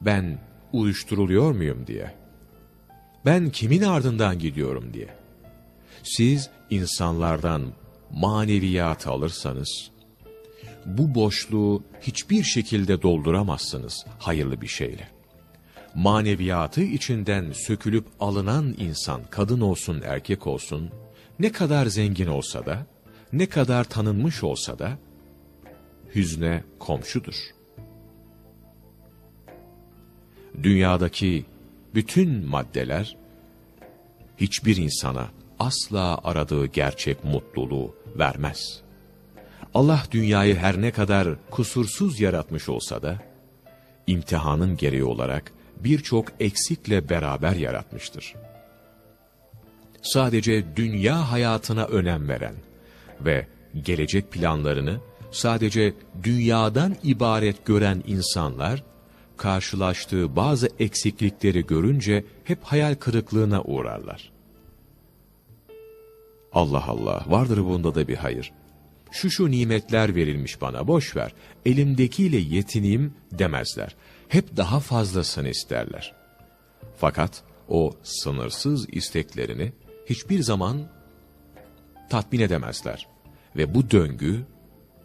Ben uyuşturuluyor muyum diye. Ben kimin ardından gidiyorum diye. Siz insanlardan maneviyat alırsanız, bu boşluğu hiçbir şekilde dolduramazsınız hayırlı bir şeyle. Maneviyatı içinden sökülüp alınan insan, kadın olsun erkek olsun, ne kadar zengin olsa da, ne kadar tanınmış olsa da, hüzne komşudur. Dünyadaki bütün maddeler, hiçbir insana asla aradığı gerçek mutluluğu vermez. Allah dünyayı her ne kadar kusursuz yaratmış olsa da, imtihanın gereği olarak birçok eksikle beraber yaratmıştır. Sadece dünya hayatına önem veren ve gelecek planlarını sadece dünyadan ibaret gören insanlar, karşılaştığı bazı eksiklikleri görünce hep hayal kırıklığına uğrarlar. Allah Allah, vardır bunda da bir hayır. Şu şu nimetler verilmiş bana, boş ver, elimdekiyle yetineyim demezler. Hep daha fazlasını isterler. Fakat o sınırsız isteklerini hiçbir zaman tatmin edemezler. Ve bu döngü,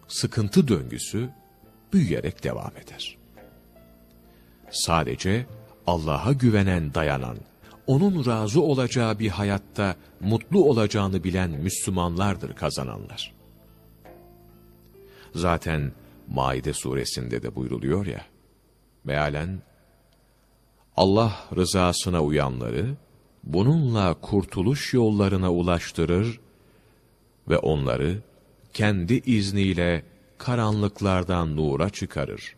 sıkıntı döngüsü büyüyerek devam eder. Sadece Allah'a güvenen, dayanan, onun razı olacağı bir hayatta mutlu olacağını bilen Müslümanlardır kazananlar. Zaten Maide suresinde de buyruluyor ya, mealen, Allah rızasına uyanları, bununla kurtuluş yollarına ulaştırır ve onları kendi izniyle karanlıklardan nura çıkarır.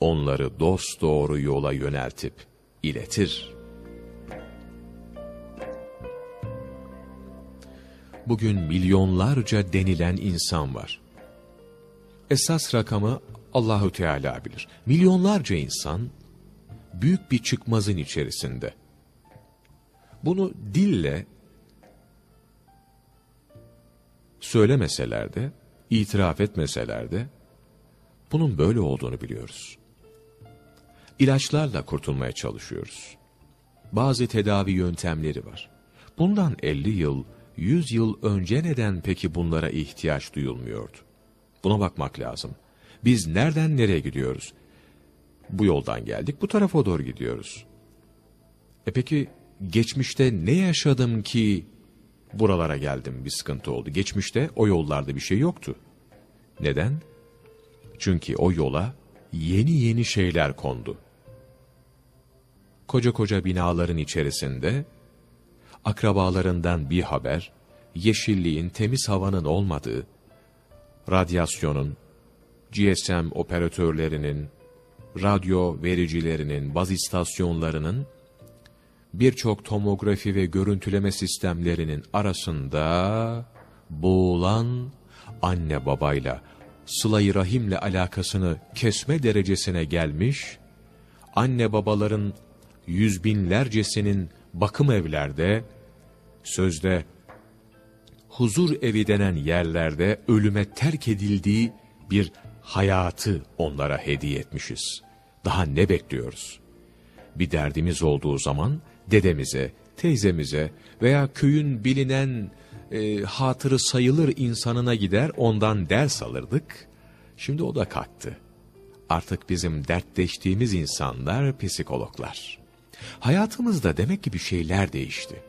Onları dost doğru yola yöneltip iletir. Bugün milyonlarca denilen insan var. Esas rakamı Allahü Teala bilir. Milyonlarca insan büyük bir çıkmazın içerisinde. Bunu dille söylemeseler de, itiraf etmeseler de bunun böyle olduğunu biliyoruz. İlaçlarla kurtulmaya çalışıyoruz. Bazı tedavi yöntemleri var. Bundan 50 yıl, 100 yıl önce neden peki bunlara ihtiyaç duyulmuyordu? Buna bakmak lazım. Biz nereden nereye gidiyoruz? Bu yoldan geldik, bu tarafa doğru gidiyoruz. E peki geçmişte ne yaşadım ki buralara geldim bir sıkıntı oldu. Geçmişte o yollarda bir şey yoktu. Neden? Çünkü o yola yeni yeni şeyler kondu. Koca koca binaların içerisinde akrabalarından bir haber, yeşilliğin, temiz havanın olmadığı, radyasyonun, GSM operatörlerinin, radyo vericilerinin, baz istasyonlarının birçok tomografi ve görüntüleme sistemlerinin arasında boğulan anne babayla sıla rahimle alakasını kesme derecesine gelmiş, anne babaların yüz binlercesinin bakım evlerde, sözde huzur evi denen yerlerde ölüme terk edildiği bir hayatı onlara hediye etmişiz. Daha ne bekliyoruz? Bir derdimiz olduğu zaman dedemize, teyzemize veya köyün bilinen e, hatırı sayılır insanına gider ondan ders alırdık. Şimdi o da kalktı. Artık bizim dertleştiğimiz insanlar psikologlar. Hayatımızda demek ki bir şeyler değişti.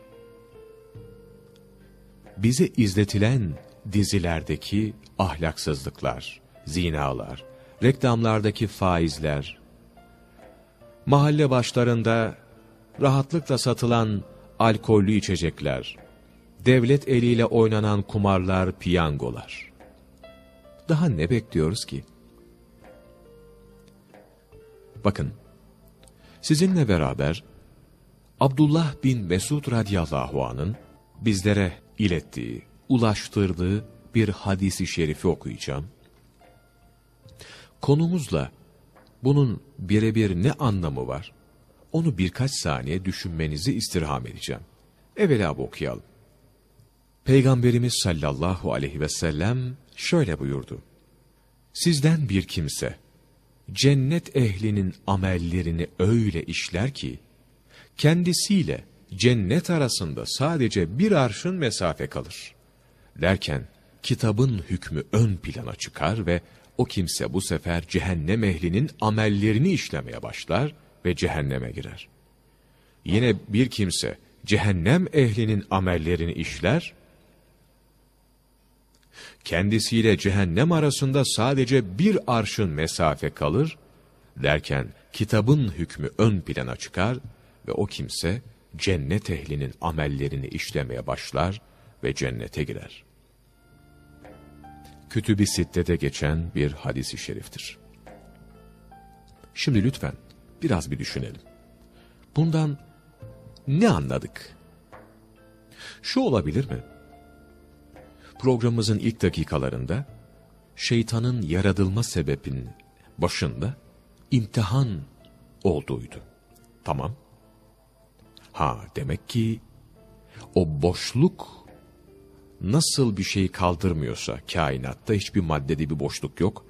Bize izletilen dizilerdeki ahlaksızlıklar, zinalar, reklamlardaki faizler, mahalle başlarında rahatlıkla satılan alkollü içecekler, devlet eliyle oynanan kumarlar, piyangolar. Daha ne bekliyoruz ki? Bakın, sizinle beraber Abdullah bin Mesud radıyallahu anın bizlere ilettiği, ulaştırdığı bir hadisi şerifi okuyacağım. Konumuzla bunun birebir ne anlamı var? Onu birkaç saniye düşünmenizi istirham edeceğim. Evvela okuyalım. Peygamberimiz sallallahu aleyhi ve sellem şöyle buyurdu. Sizden bir kimse, cennet ehlinin amellerini öyle işler ki, kendisiyle cennet arasında sadece bir arşın mesafe kalır. Derken kitabın hükmü ön plana çıkar ve o kimse bu sefer cehennem ehlinin amellerini işlemeye başlar ve cehenneme girer. Yine bir kimse cehennem ehlinin amellerini işler, kendisiyle cehennem arasında sadece bir arşın mesafe kalır, derken kitabın hükmü ön plana çıkar ve o kimse cennet ehlinin amellerini işlemeye başlar ve cennete girer. Kütüb-i Sitte'de geçen bir hadisi şeriftir. Şimdi lütfen biraz bir düşünelim. Bundan ne anladık? Şu olabilir mi? Programımızın ilk dakikalarında şeytanın yaratılma sebebinin başında imtihan olduğuydu. Tamam. Ha demek ki o boşluk nasıl bir şeyi kaldırmıyorsa kainatta hiçbir maddede bir boşluk yok.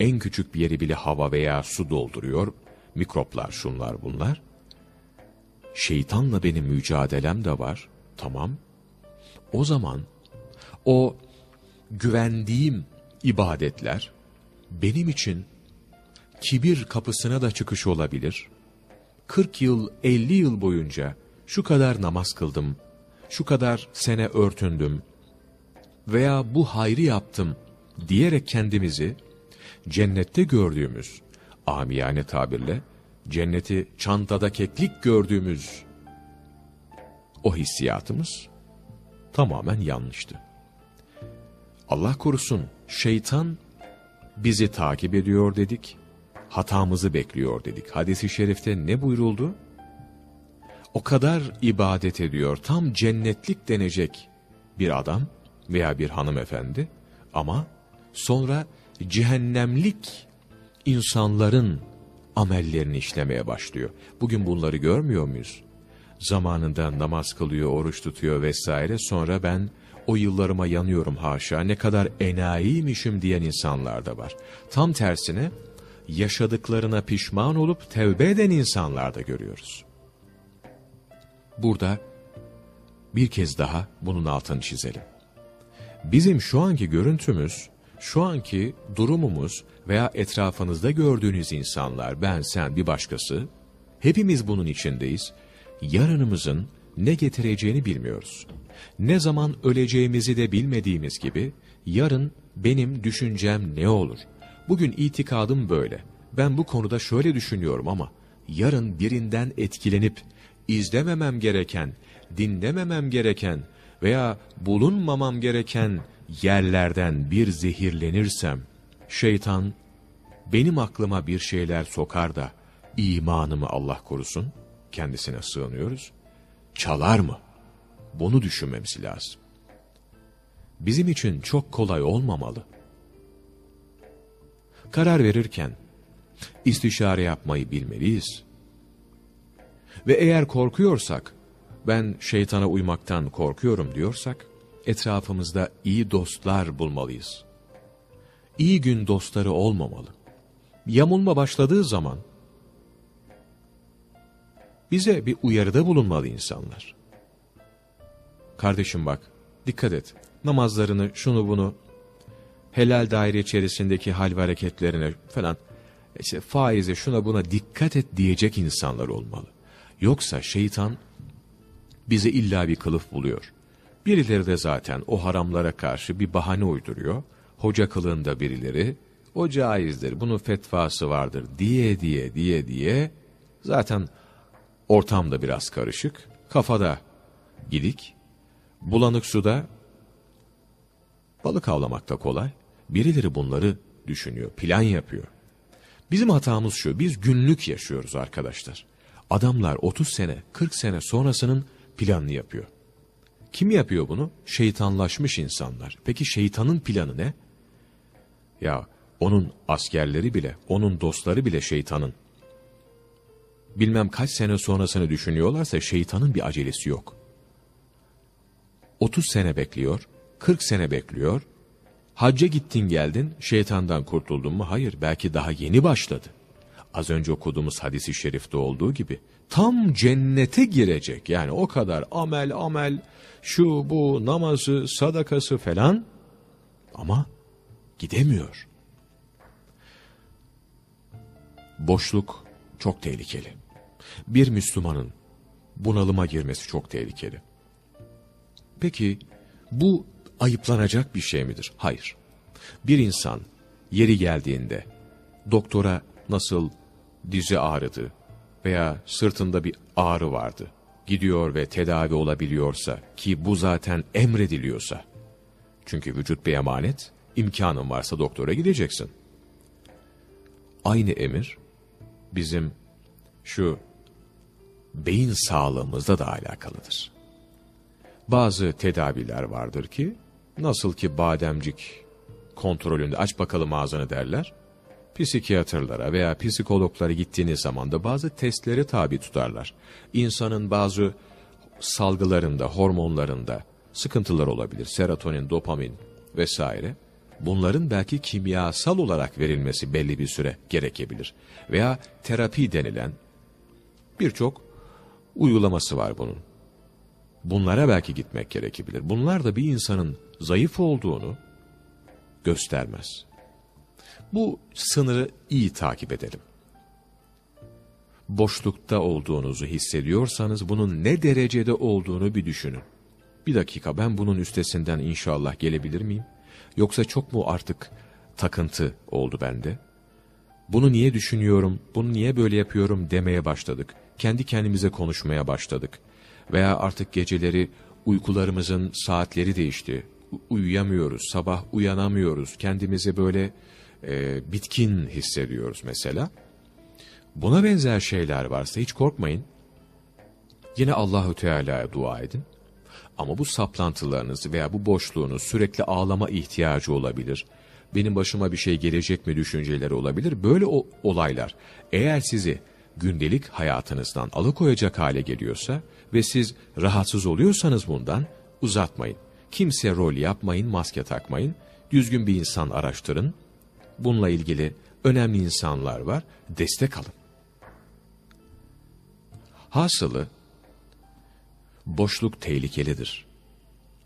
En küçük bir yeri bile hava veya su dolduruyor. Mikroplar şunlar bunlar. Şeytanla benim mücadelem de var. Tamam. O zaman o güvendiğim ibadetler benim için kibir kapısına da çıkış olabilir. 40 yıl, 50 yıl boyunca şu kadar namaz kıldım, şu kadar sene örtündüm veya bu hayrı yaptım diyerek kendimizi cennette gördüğümüz, amiyane tabirle, cenneti çantada keklik gördüğümüz o hissiyatımız tamamen yanlıştı. Allah korusun şeytan bizi takip ediyor dedik, hatamızı bekliyor dedik. Hadis-i şerifte ne buyuruldu? O kadar ibadet ediyor, tam cennetlik denecek bir adam veya bir hanımefendi ama sonra cehennemlik insanların amellerini işlemeye başlıyor. Bugün bunları görmüyor muyuz? Zamanında namaz kılıyor, oruç tutuyor vesaire sonra ben o yıllarıma yanıyorum haşa ne kadar enayiymişim diyen insanlar da var. Tam tersine yaşadıklarına pişman olup tevbe eden insanlar da görüyoruz. Burada bir kez daha bunun altını çizelim. Bizim şu anki görüntümüz, şu anki durumumuz veya etrafınızda gördüğünüz insanlar, ben, sen, bir başkası, hepimiz bunun içindeyiz. Yarınımızın ne getireceğini bilmiyoruz. Ne zaman öleceğimizi de bilmediğimiz gibi, yarın benim düşüncem ne olur? Bugün itikadım böyle. Ben bu konuda şöyle düşünüyorum ama, yarın birinden etkilenip, izlememem gereken, dinlememem gereken veya bulunmamam gereken yerlerden bir zehirlenirsem, şeytan benim aklıma bir şeyler sokar da imanımı Allah korusun, kendisine sığınıyoruz, çalar mı? Bunu düşünmemiz lazım. Bizim için çok kolay olmamalı. Karar verirken istişare yapmayı bilmeliyiz. Ve eğer korkuyorsak, ben şeytana uymaktan korkuyorum diyorsak, etrafımızda iyi dostlar bulmalıyız. İyi gün dostları olmamalı. Yamulma başladığı zaman, bize bir uyarıda bulunmalı insanlar. Kardeşim bak, dikkat et, namazlarını, şunu bunu, helal daire içerisindeki hal ve hareketlerine falan, işte faize şuna buna dikkat et diyecek insanlar olmalı. Yoksa şeytan bize illa bir kılıf buluyor. Birileri de zaten o haramlara karşı bir bahane uyduruyor. Hoca kılığında birileri, o caizdir, bunun fetvası vardır diye diye diye diye, zaten ortamda biraz karışık, kafada gidik, bulanık suda balık avlamakta kolay. Birileri bunları düşünüyor, plan yapıyor. Bizim hatamız şu, biz günlük yaşıyoruz arkadaşlar. Adamlar 30 sene, 40 sene sonrasının planını yapıyor. Kim yapıyor bunu? Şeytanlaşmış insanlar. Peki şeytanın planı ne? Ya onun askerleri bile, onun dostları bile şeytanın. Bilmem kaç sene sonrasını düşünüyorlarsa şeytanın bir acelesi yok. 30 sene bekliyor, 40 sene bekliyor. Hacca gittin geldin, şeytandan kurtuldun mu? Hayır, belki daha yeni başladı. Az önce okuduğumuz hadisi şerifte olduğu gibi tam cennete girecek. Yani o kadar amel amel şu bu namazı sadakası falan ama gidemiyor. Boşluk çok tehlikeli. Bir Müslümanın bunalıma girmesi çok tehlikeli. Peki bu ayıplanacak bir şey midir? Hayır. Bir insan yeri geldiğinde doktora nasıl dizi ağrıdı veya sırtında bir ağrı vardı gidiyor ve tedavi olabiliyorsa ki bu zaten emrediliyorsa çünkü vücut bir emanet imkanın varsa doktora gideceksin. Aynı emir bizim şu beyin sağlığımızda da alakalıdır. Bazı tedaviler vardır ki nasıl ki bademcik kontrolünde aç bakalım ağzını derler. Psikiyatrlara veya psikologlara gittiğiniz zaman da bazı testlere tabi tutarlar. İnsanın bazı salgılarında, hormonlarında sıkıntılar olabilir. Serotonin, dopamin vesaire. Bunların belki kimyasal olarak verilmesi belli bir süre gerekebilir. Veya terapi denilen birçok uygulaması var bunun. Bunlara belki gitmek gerekebilir. Bunlar da bir insanın zayıf olduğunu göstermez. Bu sınırı iyi takip edelim. Boşlukta olduğunuzu hissediyorsanız bunun ne derecede olduğunu bir düşünün. Bir dakika ben bunun üstesinden inşallah gelebilir miyim? Yoksa çok mu artık takıntı oldu bende? Bunu niye düşünüyorum, bunu niye böyle yapıyorum demeye başladık. Kendi kendimize konuşmaya başladık. Veya artık geceleri uykularımızın saatleri değişti. U uyuyamıyoruz, sabah uyanamıyoruz. Kendimizi böyle e, bitkin hissediyoruz mesela. Buna benzer şeyler varsa hiç korkmayın. Yine Allahü Teala'ya dua edin. Ama bu saplantılarınız veya bu boşluğunuz sürekli ağlama ihtiyacı olabilir. Benim başıma bir şey gelecek mi düşünceleri olabilir. Böyle o, olaylar eğer sizi gündelik hayatınızdan alıkoyacak hale geliyorsa ve siz rahatsız oluyorsanız bundan uzatmayın. Kimse rol yapmayın, maske takmayın. Düzgün bir insan araştırın. Bununla ilgili önemli insanlar var. Destek alın. Hasılı boşluk tehlikelidir.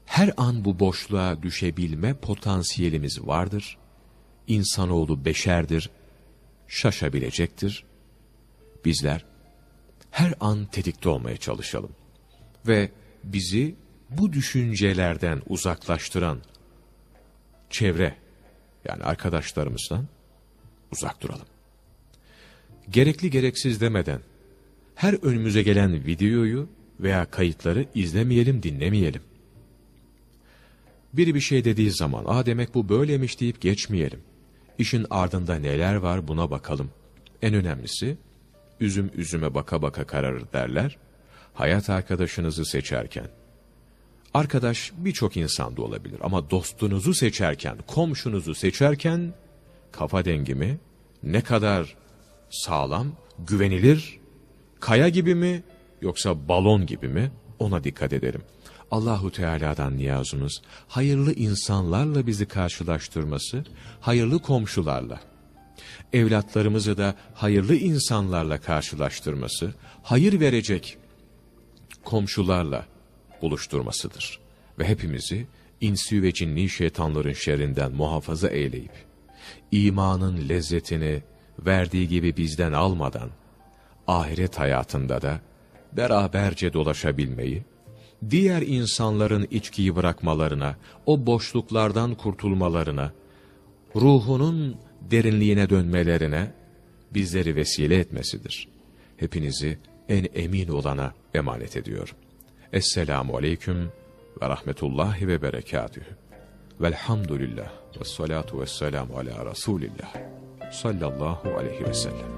Her an bu boşluğa düşebilme potansiyelimiz vardır. İnsanoğlu beşerdir, şaşabilecektir. Bizler her an tetikte olmaya çalışalım. Ve bizi bu düşüncelerden uzaklaştıran çevre, yani arkadaşlarımızdan uzak duralım. Gerekli gereksiz demeden, her önümüze gelen videoyu veya kayıtları izlemeyelim, dinlemeyelim. Biri bir şey dediği zaman, aa demek bu böylemiş deyip geçmeyelim. İşin ardında neler var buna bakalım. En önemlisi, üzüm üzüme baka baka kararır derler. Hayat arkadaşınızı seçerken, arkadaş birçok insanda olabilir ama dostunuzu seçerken, komşunuzu seçerken, kafa dengimi ne kadar sağlam, güvenilir, kaya gibi mi yoksa balon gibi mi ona dikkat edelim. Allahu Teala'dan niyazımız hayırlı insanlarla bizi karşılaştırması, hayırlı komşularla, evlatlarımızı da hayırlı insanlarla karşılaştırması, hayır verecek komşularla buluşturmasıdır. Ve hepimizi insi ve cinni şeytanların şerrinden muhafaza eyleyip, imanın lezzetini verdiği gibi bizden almadan, ahiret hayatında da beraberce dolaşabilmeyi, diğer insanların içkiyi bırakmalarına, o boşluklardan kurtulmalarına, ruhunun derinliğine dönmelerine bizleri vesile etmesidir. Hepinizi en emin olana emanet ediyorum. Esselamu Aleyküm ve Rahmetullahi ve Berekatühü. Velhamdülillah ve salatu ve selamu ala Resulillah sallallahu aleyhi ve sellem.